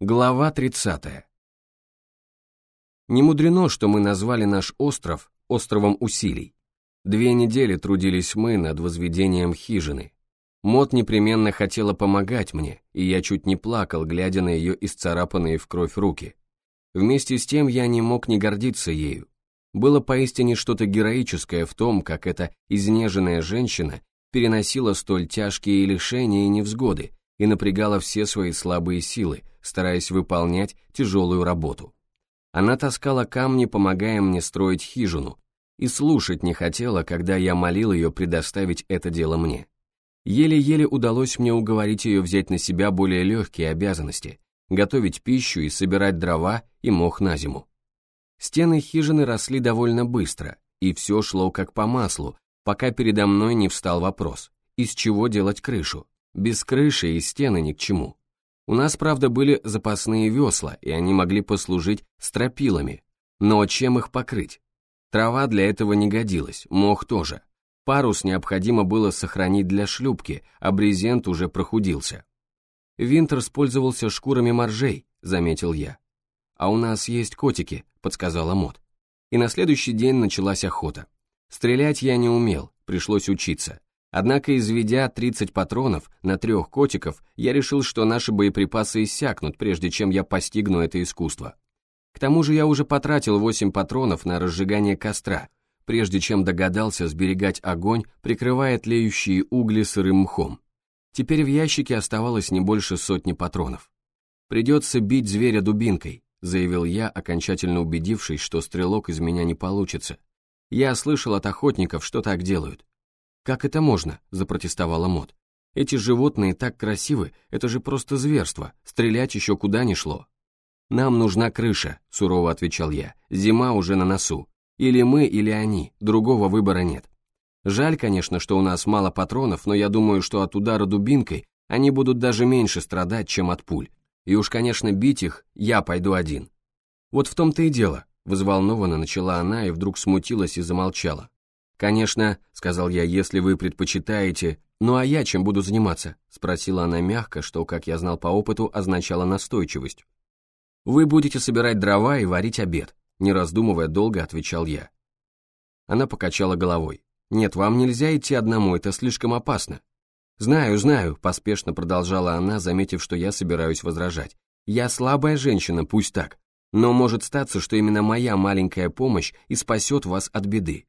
Глава 30. Не мудрено, что мы назвали наш остров островом усилий. Две недели трудились мы над возведением хижины. Мот непременно хотела помогать мне, и я чуть не плакал, глядя на ее исцарапанные в кровь руки. Вместе с тем я не мог не гордиться ею. Было поистине что-то героическое в том, как эта изнеженная женщина переносила столь тяжкие лишения и невзгоды и напрягала все свои слабые силы, стараясь выполнять тяжелую работу. Она таскала камни, помогая мне строить хижину, и слушать не хотела, когда я молил ее предоставить это дело мне. Еле-еле удалось мне уговорить ее взять на себя более легкие обязанности, готовить пищу и собирать дрова и мох на зиму. Стены хижины росли довольно быстро, и все шло как по маслу, пока передо мной не встал вопрос, из чего делать крышу. Без крыши и стены ни к чему. У нас, правда, были запасные весла, и они могли послужить стропилами. Но чем их покрыть? Трава для этого не годилась, мох тоже. Парус необходимо было сохранить для шлюпки, а брезент уже прохудился. Винт использовался шкурами моржей, заметил я. А у нас есть котики, подсказала Мот. И на следующий день началась охота. Стрелять я не умел, пришлось учиться. Однако, изведя 30 патронов на трех котиков, я решил, что наши боеприпасы иссякнут, прежде чем я постигну это искусство. К тому же я уже потратил 8 патронов на разжигание костра, прежде чем догадался сберегать огонь, прикрывая тлеющие угли сырым мхом. Теперь в ящике оставалось не больше сотни патронов. «Придется бить зверя дубинкой», — заявил я, окончательно убедившись, что стрелок из меня не получится. Я слышал от охотников, что так делают. «Как это можно?» – запротестовала Мот. «Эти животные так красивы, это же просто зверство, стрелять еще куда ни шло». «Нам нужна крыша», – сурово отвечал я, – «зима уже на носу. Или мы, или они, другого выбора нет. Жаль, конечно, что у нас мало патронов, но я думаю, что от удара дубинкой они будут даже меньше страдать, чем от пуль. И уж, конечно, бить их я пойду один». «Вот в том-то и дело», – взволнованно начала она и вдруг смутилась и замолчала. «Конечно», — сказал я, — «если вы предпочитаете...» «Ну а я чем буду заниматься?» — спросила она мягко, что, как я знал по опыту, означало настойчивость. «Вы будете собирать дрова и варить обед», — не раздумывая долго отвечал я. Она покачала головой. «Нет, вам нельзя идти одному, это слишком опасно». «Знаю, знаю», — поспешно продолжала она, заметив, что я собираюсь возражать. «Я слабая женщина, пусть так. Но может статься, что именно моя маленькая помощь и спасет вас от беды.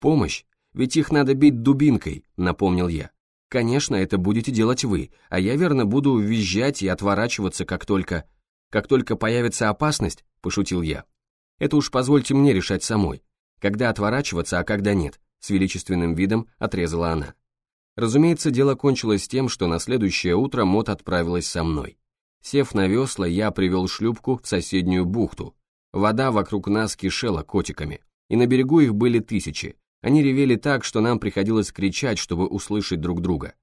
«Помощь? Ведь их надо бить дубинкой», — напомнил я. «Конечно, это будете делать вы, а я верно буду визжать и отворачиваться, как только... Как только появится опасность», — пошутил я. «Это уж позвольте мне решать самой. Когда отворачиваться, а когда нет», — с величественным видом отрезала она. Разумеется, дело кончилось тем, что на следующее утро Мот отправилась со мной. Сев на весла, я привел шлюпку в соседнюю бухту. Вода вокруг нас кишела котиками, и на берегу их были тысячи, они ревели так, что нам приходилось кричать, чтобы услышать друг друга.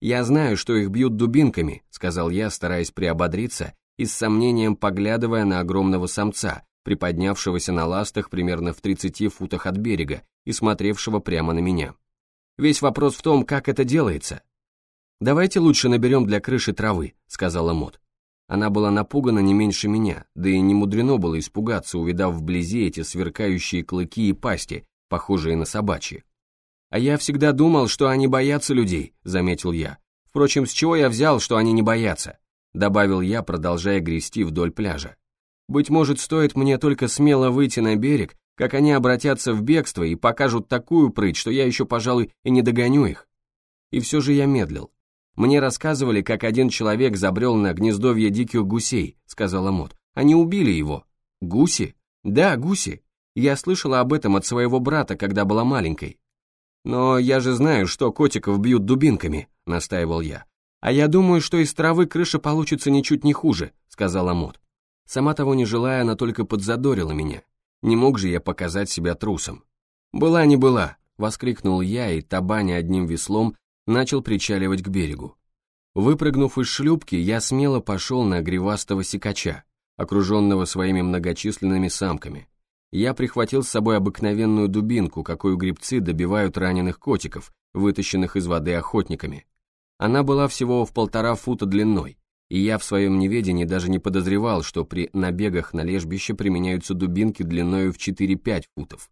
«Я знаю, что их бьют дубинками», — сказал я, стараясь приободриться и с сомнением поглядывая на огромного самца, приподнявшегося на ластах примерно в 30 футах от берега и смотревшего прямо на меня. «Весь вопрос в том, как это делается». «Давайте лучше наберем для крыши травы», — сказала Мот. Она была напугана не меньше меня, да и не мудрено было испугаться, увидав вблизи эти сверкающие клыки и пасти, похожие на собачьи. «А я всегда думал, что они боятся людей», — заметил я. «Впрочем, с чего я взял, что они не боятся?» — добавил я, продолжая грести вдоль пляжа. «Быть может, стоит мне только смело выйти на берег, как они обратятся в бегство и покажут такую прыть, что я еще, пожалуй, и не догоню их». И все же я медлил. «Мне рассказывали, как один человек забрел на гнездовье диких гусей», — сказала Мот. «Они убили его». «Гуси?» «Да, гуси. Я слышала об этом от своего брата, когда была маленькой. Но я же знаю, что котиков бьют дубинками, настаивал я. А я думаю, что из травы крыша получится ничуть не хуже, сказала Мот. Сама того не желая, она только подзадорила меня. Не мог же я показать себя трусом. «Была не была», — воскликнул я, и табаня одним веслом начал причаливать к берегу. Выпрыгнув из шлюпки, я смело пошел на гривастого сикача, окруженного своими многочисленными самками я прихватил с собой обыкновенную дубинку, какую грибцы добивают раненых котиков, вытащенных из воды охотниками. Она была всего в полтора фута длиной, и я в своем неведении даже не подозревал, что при набегах на лежбище применяются дубинки длиною в 4-5 футов.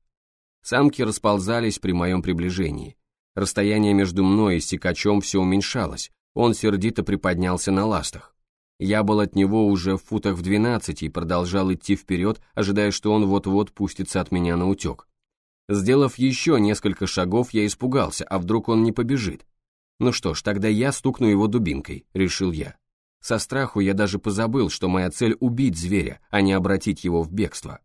Самки расползались при моем приближении. Расстояние между мной и сикачом все уменьшалось, он сердито приподнялся на ластах. Я был от него уже в футах в 12 и продолжал идти вперед, ожидая, что он вот-вот пустится от меня на утек. Сделав еще несколько шагов, я испугался, а вдруг он не побежит. Ну что ж, тогда я стукну его дубинкой, решил я. Со страху я даже позабыл, что моя цель убить зверя, а не обратить его в бегство.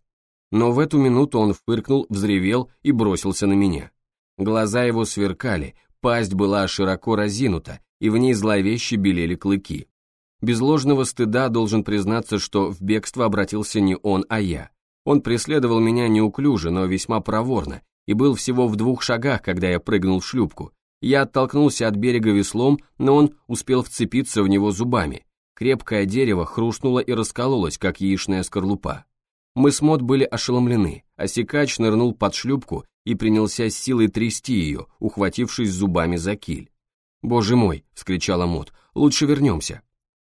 Но в эту минуту он фыркнул, взревел и бросился на меня. Глаза его сверкали, пасть была широко разинута, и в ней зловеще белели клыки. Без ложного стыда должен признаться, что в бегство обратился не он, а я. Он преследовал меня неуклюже, но весьма проворно, и был всего в двух шагах, когда я прыгнул в шлюпку, я оттолкнулся от берега веслом, но он успел вцепиться в него зубами. Крепкое дерево хрустнуло и раскололось, как яичная скорлупа. Мы с Мот были ошеломлены, а Сикач нырнул под шлюпку и принялся с силой трясти ее, ухватившись зубами за киль. «Боже мой!» — вскричала Мот. «Лучше вернемся!»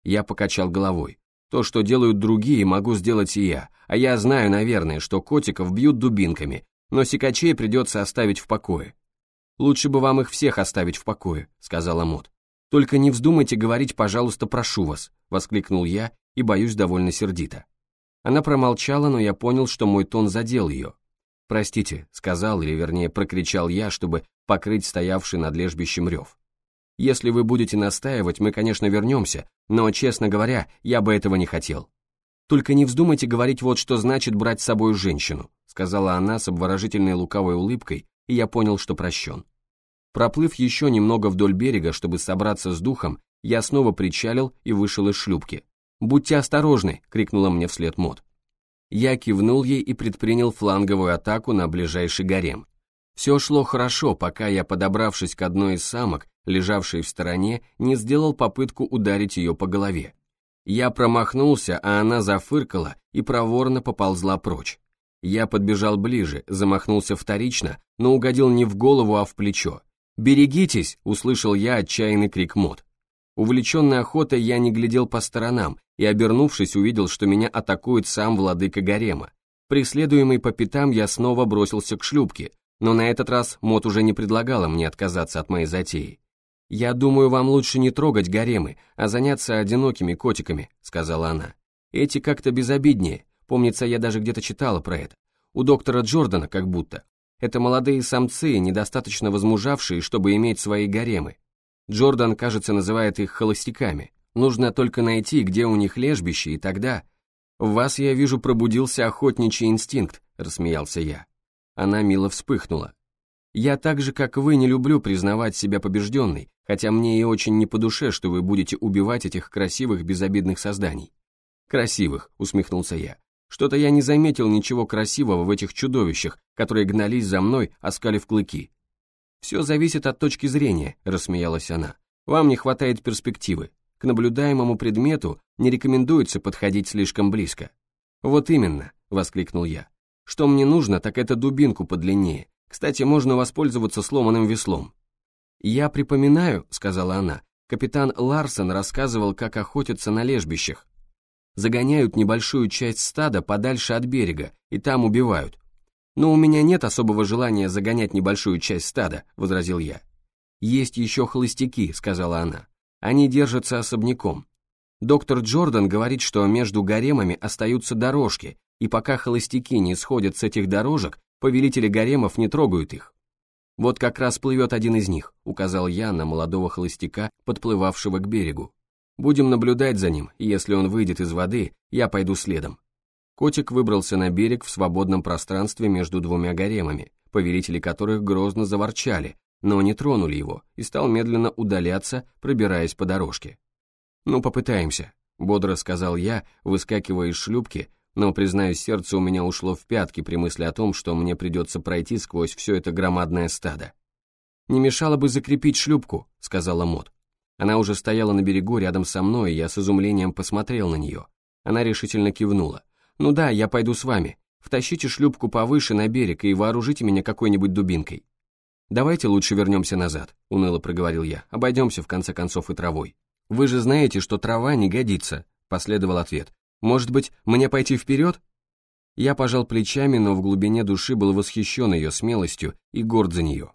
Я покачал головой. То, что делают другие, могу сделать и я, а я знаю, наверное, что котиков бьют дубинками, но сикачей придется оставить в покое. «Лучше бы вам их всех оставить в покое», — сказала Мот. «Только не вздумайте говорить, пожалуйста, прошу вас», — воскликнул я и, боюсь, довольно сердито. Она промолчала, но я понял, что мой тон задел ее. «Простите», — сказал, или вернее прокричал я, чтобы покрыть стоявший над лежбищем рев. «Если вы будете настаивать, мы, конечно, вернемся, но, честно говоря, я бы этого не хотел». «Только не вздумайте говорить вот, что значит брать с собой женщину», сказала она с обворожительной лукавой улыбкой, и я понял, что прощен. Проплыв еще немного вдоль берега, чтобы собраться с духом, я снова причалил и вышел из шлюпки. «Будьте осторожны!» — крикнула мне вслед Мот. Я кивнул ей и предпринял фланговую атаку на ближайший гарем. Все шло хорошо, пока я, подобравшись к одной из самок, лежавшей в стороне, не сделал попытку ударить ее по голове. Я промахнулся, а она зафыркала и проворно поползла прочь. Я подбежал ближе, замахнулся вторично, но угодил не в голову, а в плечо. «Берегитесь!» — услышал я отчаянный крик Мот. Увлеченный охотой я не глядел по сторонам и, обернувшись, увидел, что меня атакует сам владыка гарема. Преследуемый по пятам, я снова бросился к шлюпке, но на этот раз Мот уже не предлагала мне отказаться от моей затеи. «Я думаю, вам лучше не трогать гаремы, а заняться одинокими котиками», — сказала она. «Эти как-то безобиднее, Помнится, я даже где-то читала про это. У доктора Джордана как будто. Это молодые самцы, недостаточно возмужавшие, чтобы иметь свои гаремы. Джордан, кажется, называет их холостяками. Нужно только найти, где у них лежбище, и тогда... «В вас, я вижу, пробудился охотничий инстинкт», — рассмеялся я. Она мило вспыхнула. «Я так же, как вы, не люблю признавать себя побежденной, хотя мне и очень не по душе, что вы будете убивать этих красивых, безобидных созданий». «Красивых», — усмехнулся я. Что-то я не заметил ничего красивого в этих чудовищах, которые гнались за мной, оскалив клыки. «Все зависит от точки зрения», — рассмеялась она. «Вам не хватает перспективы. К наблюдаемому предмету не рекомендуется подходить слишком близко». «Вот именно», — воскликнул я. «Что мне нужно, так это дубинку подлиннее. Кстати, можно воспользоваться сломанным веслом». «Я припоминаю», — сказала она, — «капитан Ларсон рассказывал, как охотятся на лежбищах загоняют небольшую часть стада подальше от берега и там убивают. Но у меня нет особого желания загонять небольшую часть стада, возразил я. Есть еще холостяки, сказала она. Они держатся особняком. Доктор Джордан говорит, что между гаремами остаются дорожки, и пока холостяки не сходят с этих дорожек, повелители гаремов не трогают их. Вот как раз плывет один из них, указал я на молодого холостяка, подплывавшего к берегу. Будем наблюдать за ним, и если он выйдет из воды, я пойду следом. Котик выбрался на берег в свободном пространстве между двумя гаремами, повелители которых грозно заворчали, но не тронули его, и стал медленно удаляться, пробираясь по дорожке. «Ну, попытаемся», — бодро сказал я, выскакивая из шлюпки, но, признаюсь, сердце у меня ушло в пятки при мысли о том, что мне придется пройти сквозь все это громадное стадо. «Не мешало бы закрепить шлюпку», — сказала Мот. Она уже стояла на берегу рядом со мной, и я с изумлением посмотрел на нее. Она решительно кивнула. «Ну да, я пойду с вами. Втащите шлюпку повыше на берег и вооружите меня какой-нибудь дубинкой». «Давайте лучше вернемся назад», — уныло проговорил я. «Обойдемся, в конце концов, и травой». «Вы же знаете, что трава не годится», — последовал ответ. «Может быть, мне пойти вперед?» Я пожал плечами, но в глубине души был восхищен ее смелостью и горд за нее.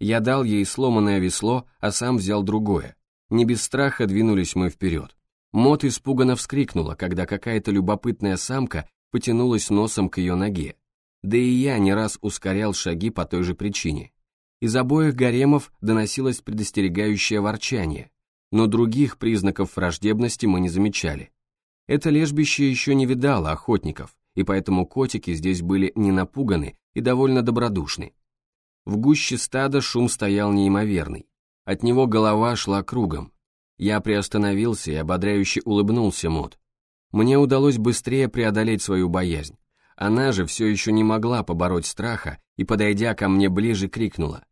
Я дал ей сломанное весло, а сам взял другое. Не без страха двинулись мы вперед. Мот испуганно вскрикнула, когда какая-то любопытная самка потянулась носом к ее ноге. Да и я не раз ускорял шаги по той же причине. Из обоих гаремов доносилось предостерегающее ворчание, но других признаков враждебности мы не замечали. Это лежбище еще не видало охотников, и поэтому котики здесь были не напуганы и довольно добродушны. В гуще стада шум стоял неимоверный. От него голова шла кругом. Я приостановился и ободряюще улыбнулся Мот. Мне удалось быстрее преодолеть свою боязнь. Она же все еще не могла побороть страха и, подойдя ко мне ближе, крикнула.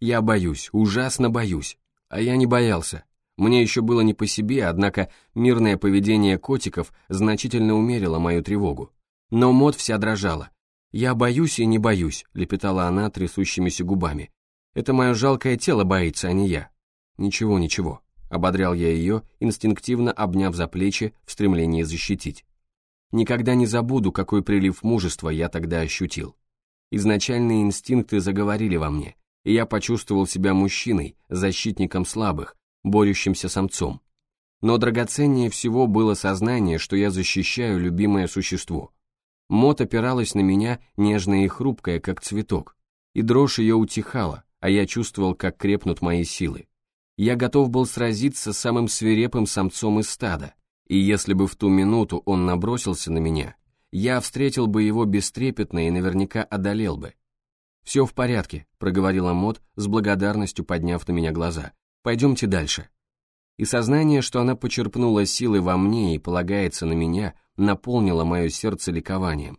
«Я боюсь, ужасно боюсь». А я не боялся. Мне еще было не по себе, однако мирное поведение котиков значительно умерило мою тревогу. Но Мот вся дрожала. «Я боюсь и не боюсь», — лепетала она трясущимися губами. «Это мое жалкое тело боится, а не я». «Ничего, ничего», — ободрял я ее, инстинктивно обняв за плечи в стремлении защитить. Никогда не забуду, какой прилив мужества я тогда ощутил. Изначальные инстинкты заговорили во мне, и я почувствовал себя мужчиной, защитником слабых, борющимся самцом. Но драгоценнее всего было сознание, что я защищаю любимое существо. Мот опиралась на меня, нежная и хрупкая, как цветок, и дрожь ее утихала, а я чувствовал, как крепнут мои силы. Я готов был сразиться с самым свирепым самцом из стада, и если бы в ту минуту он набросился на меня, я встретил бы его бестрепетно и наверняка одолел бы. «Все в порядке», — проговорила Мот, с благодарностью подняв на меня глаза. «Пойдемте дальше». И сознание, что она почерпнула силы во мне и полагается на меня, наполнило мое сердце ликованием.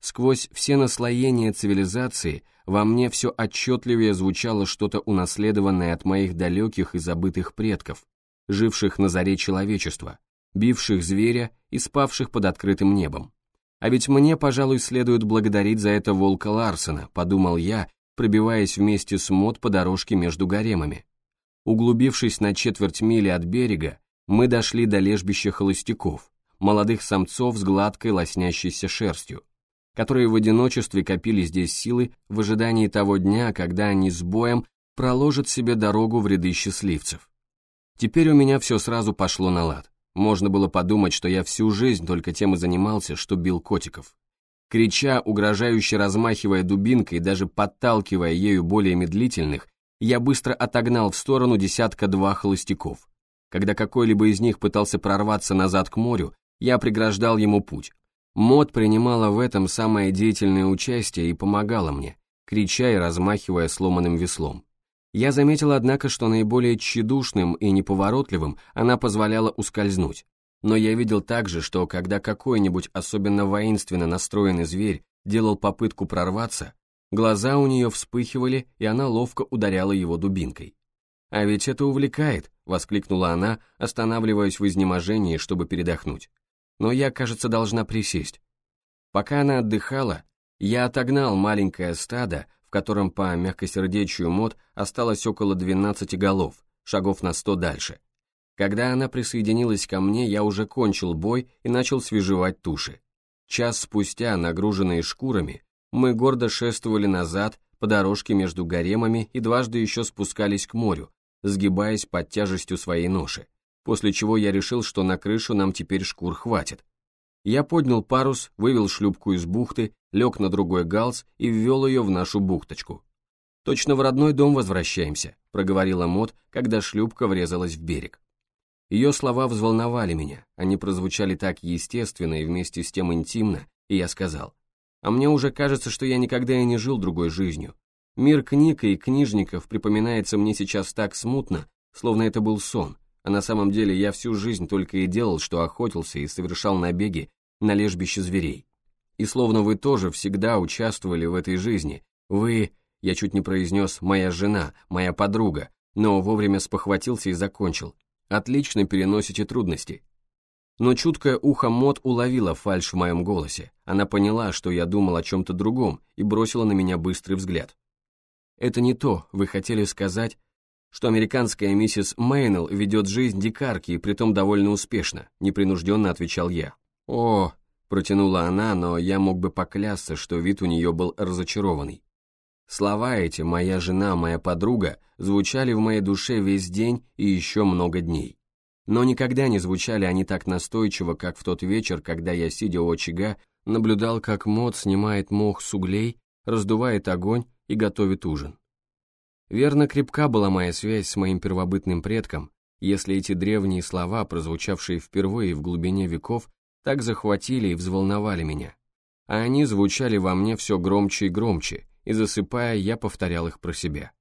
Сквозь все наслоения цивилизации во мне все отчетливее звучало что-то унаследованное от моих далеких и забытых предков, живших на заре человечества, бивших зверя и спавших под открытым небом. А ведь мне, пожалуй, следует благодарить за это волка Ларсена, подумал я, пробиваясь вместе с Мод по дорожке между гаремами. Углубившись на четверть мили от берега, мы дошли до лежбища холостяков, молодых самцов с гладкой лоснящейся шерстью, которые в одиночестве копили здесь силы в ожидании того дня, когда они с боем проложат себе дорогу в ряды счастливцев. Теперь у меня все сразу пошло на лад. Можно было подумать, что я всю жизнь только тем и занимался, что бил котиков. Крича, угрожающе размахивая дубинкой, даже подталкивая ею более медлительных, я быстро отогнал в сторону десятка-два холостяков. Когда какой-либо из них пытался прорваться назад к морю, я преграждал ему путь. Мод принимала в этом самое деятельное участие и помогала мне, крича и размахивая сломанным веслом. Я заметил, однако, что наиболее тщедушным и неповоротливым она позволяла ускользнуть. Но я видел также, что когда какой-нибудь особенно воинственно настроенный зверь делал попытку прорваться, глаза у нее вспыхивали, и она ловко ударяла его дубинкой. «А ведь это увлекает», — воскликнула она, останавливаясь в изнеможении, чтобы передохнуть. «Но я, кажется, должна присесть». Пока она отдыхала, я отогнал маленькое стадо, котором по мягкосердечию мод осталось около 12 голов, шагов на 100 дальше. Когда она присоединилась ко мне, я уже кончил бой и начал свежевать туши. Час спустя, нагруженные шкурами, мы гордо шествовали назад по дорожке между гаремами и дважды еще спускались к морю, сгибаясь под тяжестью своей ноши, после чего я решил, что на крышу нам теперь шкур хватит. Я поднял парус, вывел шлюпку из бухты, лег на другой галс и ввел ее в нашу бухточку. «Точно в родной дом возвращаемся», — проговорила Мот, когда шлюпка врезалась в берег. Ее слова взволновали меня, они прозвучали так естественно и вместе с тем интимно, и я сказал, «А мне уже кажется, что я никогда и не жил другой жизнью. Мир книг и книжников припоминается мне сейчас так смутно, словно это был сон, а на самом деле я всю жизнь только и делал, что охотился и совершал набеги на лежбище зверей. И словно вы тоже всегда участвовали в этой жизни. Вы, я чуть не произнес «моя жена», «моя подруга», но вовремя спохватился и закончил. Отлично переносите трудности. Но чуткое ухо Мот уловила фальшь в моем голосе. Она поняла, что я думал о чем-то другом, и бросила на меня быстрый взгляд. «Это не то, вы хотели сказать...» что американская миссис Мейнелл ведет жизнь дикарки и притом довольно успешно, непринужденно отвечал я. О, протянула она, но я мог бы поклясться, что вид у нее был разочарованный. Слова эти «моя жена, моя подруга» звучали в моей душе весь день и еще много дней. Но никогда не звучали они так настойчиво, как в тот вечер, когда я, сидя у очага, наблюдал, как Мот снимает мох с углей, раздувает огонь и готовит ужин. Верно, крепка была моя связь с моим первобытным предком, если эти древние слова, прозвучавшие впервые в глубине веков, так захватили и взволновали меня. А они звучали во мне все громче и громче, и засыпая, я повторял их про себя.